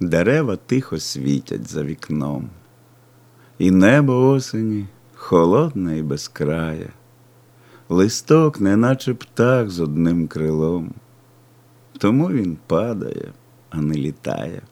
дерева тихо світять за вікном, і небо осені холодне і безкрає, листок, неначе птах з одним крилом, тому він падає, а не літає.